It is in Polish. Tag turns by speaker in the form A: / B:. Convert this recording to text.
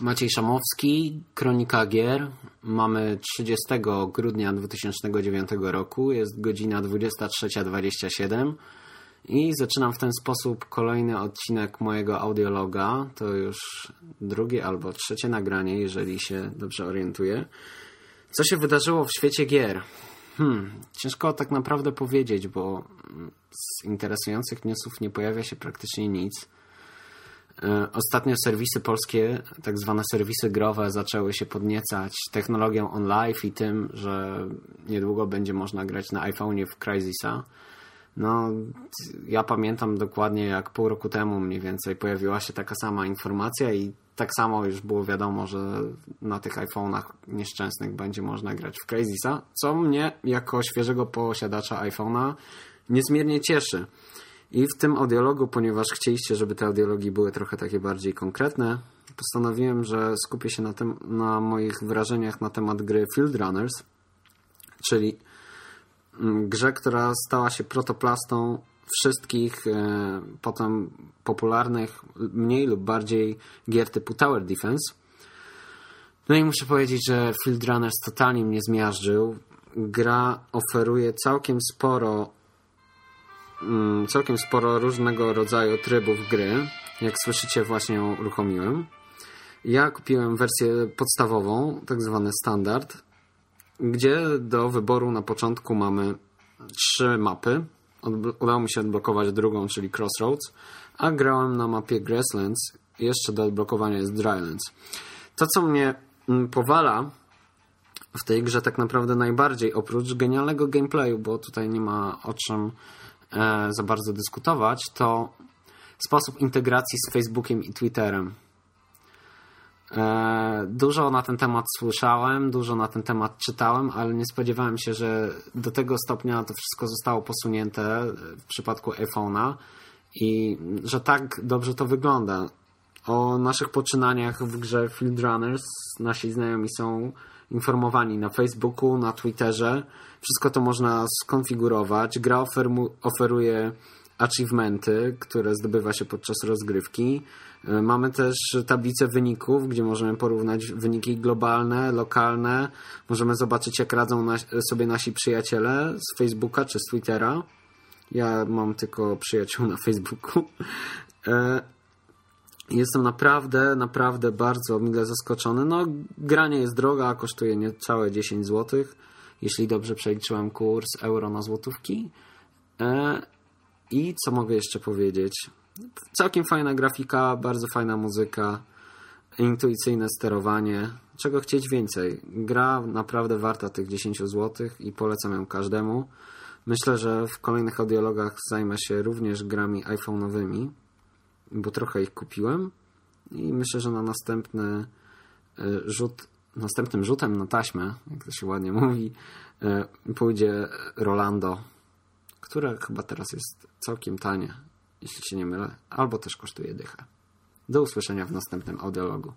A: Maciej Szamowski, Kronika Gier. Mamy 30 grudnia 2009 roku, jest godzina 23.27 i zaczynam w ten sposób kolejny odcinek mojego audiologa. To już drugie albo trzecie nagranie, jeżeli się dobrze orientuję. Co się wydarzyło w świecie gier? Hmm, ciężko tak naprawdę powiedzieć, bo z interesujących newsów nie pojawia się praktycznie nic. E, ostatnio serwisy polskie, tak zwane serwisy growe, zaczęły się podniecać technologią OnLive i tym, że niedługo będzie można grać na iPhone'ie w Crysisa. No, ja pamiętam dokładnie jak pół roku temu mniej więcej pojawiła się taka sama informacja i tak samo już było wiadomo, że na tych iPhone'ach nieszczęsnych będzie można grać w Crysisa, co mnie jako świeżego posiadacza iPhone'a niezmiernie cieszy. I w tym audiologu, ponieważ chcieliście, żeby te audiologi były trochę takie bardziej konkretne, postanowiłem, że skupię się na, tym, na moich wrażeniach na temat gry Field Runners, czyli mm, grze, która stała się protoplastą wszystkich e, potem popularnych, mniej lub bardziej gier typu Tower Defense. No i muszę powiedzieć, że Field Runners totalnie mnie zmiażdżył. Gra oferuje całkiem sporo całkiem sporo różnego rodzaju trybów gry. Jak słyszycie, właśnie ją uruchomiłem. Ja kupiłem wersję podstawową, tak zwany standard, gdzie do wyboru na początku mamy trzy mapy. Udało mi się odblokować drugą, czyli Crossroads, a grałem na mapie Grasslands. Jeszcze do odblokowania jest Drylands. To, co mnie mm, powala w tej grze tak naprawdę najbardziej, oprócz genialnego gameplayu, bo tutaj nie ma o czym za bardzo dyskutować, to sposób integracji z Facebookiem i Twitterem. E, dużo na ten temat słyszałem, dużo na ten temat czytałem, ale nie spodziewałem się, że do tego stopnia to wszystko zostało posunięte w przypadku iPhone'a i że tak dobrze to wygląda. O naszych poczynaniach w grze Field Runners nasi znajomi są informowani na Facebooku, na Twitterze. Wszystko to można skonfigurować. Gra oferuje achievementy, które zdobywa się podczas rozgrywki. E, mamy też tablicę wyników, gdzie możemy porównać wyniki globalne, lokalne. Możemy zobaczyć, jak radzą sobie nasi przyjaciele z Facebooka czy z Twittera. Ja mam tylko przyjaciół na Facebooku. Jestem naprawdę, naprawdę bardzo mile zaskoczony. No, granie jest droga, kosztuje niecałe 10 zł, jeśli dobrze przeliczyłem kurs euro na złotówki. E, I co mogę jeszcze powiedzieć? Całkiem fajna grafika, bardzo fajna muzyka, intuicyjne sterowanie. Czego chcieć więcej? Gra naprawdę warta tych 10 zł i polecam ją każdemu. Myślę, że w kolejnych audiologach zajmę się również grami iPhone'owymi bo trochę ich kupiłem i myślę, że na następny e, rzut, następnym rzutem na taśmę, jak to się ładnie mówi, e, pójdzie Rolando, które chyba teraz jest całkiem tanie, jeśli się nie mylę, albo też kosztuje dychę. Do usłyszenia w następnym audiologu.